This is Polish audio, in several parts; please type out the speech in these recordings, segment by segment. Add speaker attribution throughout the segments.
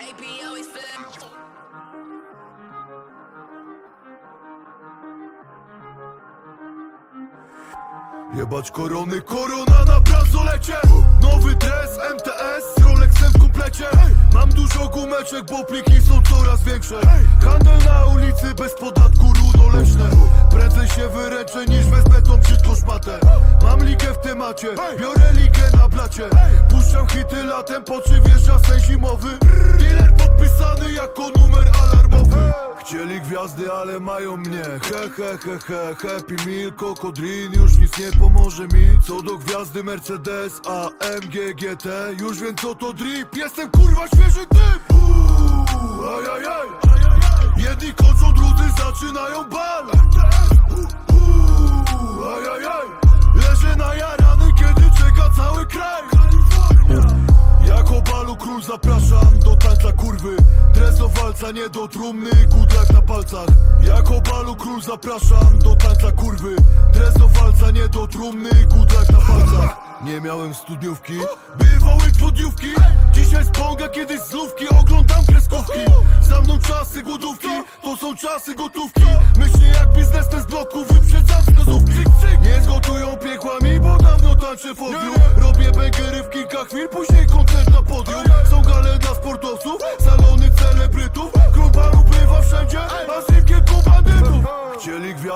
Speaker 1: AP always.
Speaker 2: Jebać korony, korona na bransolecie Nowy dres, MTS, Rolexem w komplecie Mam dużo gumeczek, bo pliki są coraz większe. Handel na ulicy bez podatku rudoleśne Prędzej się wyręczę niż wezmę tą brzydką szmatę Mam ligę w temacie, biorę ligę blacie. Puszczam hity latem, po czym wjeżdża sen zimowy. Dealer podpisany jako numer alarmowy. Chcieli gwiazdy, ale mają mnie. He he he he, Happy Meal, Kokodrin Już nic nie pomoże mi. Co do gwiazdy Mercedes, AMG GT Już wiem co to drip, jestem kurwa świeży typ Dres do walca, nie do trumny, kudlak na palcach. Jako balu król zapraszam do tańca kurwy. Dres do walca, nie do trumny, kudlak na palcach. Nie miałem studniówki, bywały dwudniówki Dzisiaj z ponga, kiedyś z lówki Oglądam kreskówki. Za mną czasy głodówki, to są czasy gotówki. Myślę jak biznes ten z bloku, wyprzedzam wskazówki Nie zgotują piekłami, bo dawno tańczę w Robię bęgery w kilka chwil, później koncert na podium. Są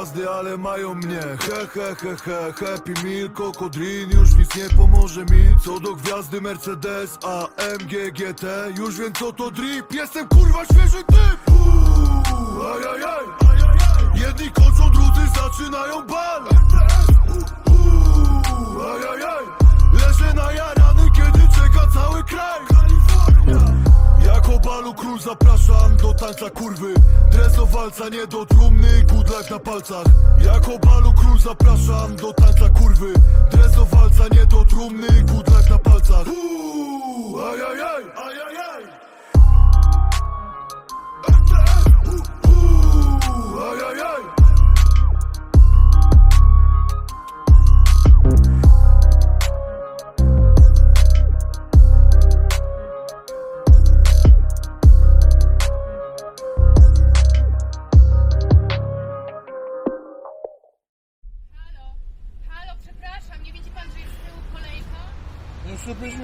Speaker 2: gwiazdy, ale mają mnie. He he he he, Happy Meal, Kokodrin Już nic nie pomoże mi. Co do gwiazdy Mercedes, AMG GT Już wiem co to drip, jestem kurwa świeży typ. Uuu, Ajajaj Jedni kończą, drudzy zaczynają bal. Uuu, Ajajaj Leżę na jarany, zapraszam do tańca kurwy. Dres do walca, nie do trumny, kudlak na palcach. Jako balu król zapraszam do tańca kurwy. Dres do walca, nie do trumny, kudlak na palcach. Uuu,
Speaker 3: 你
Speaker 4: 是不是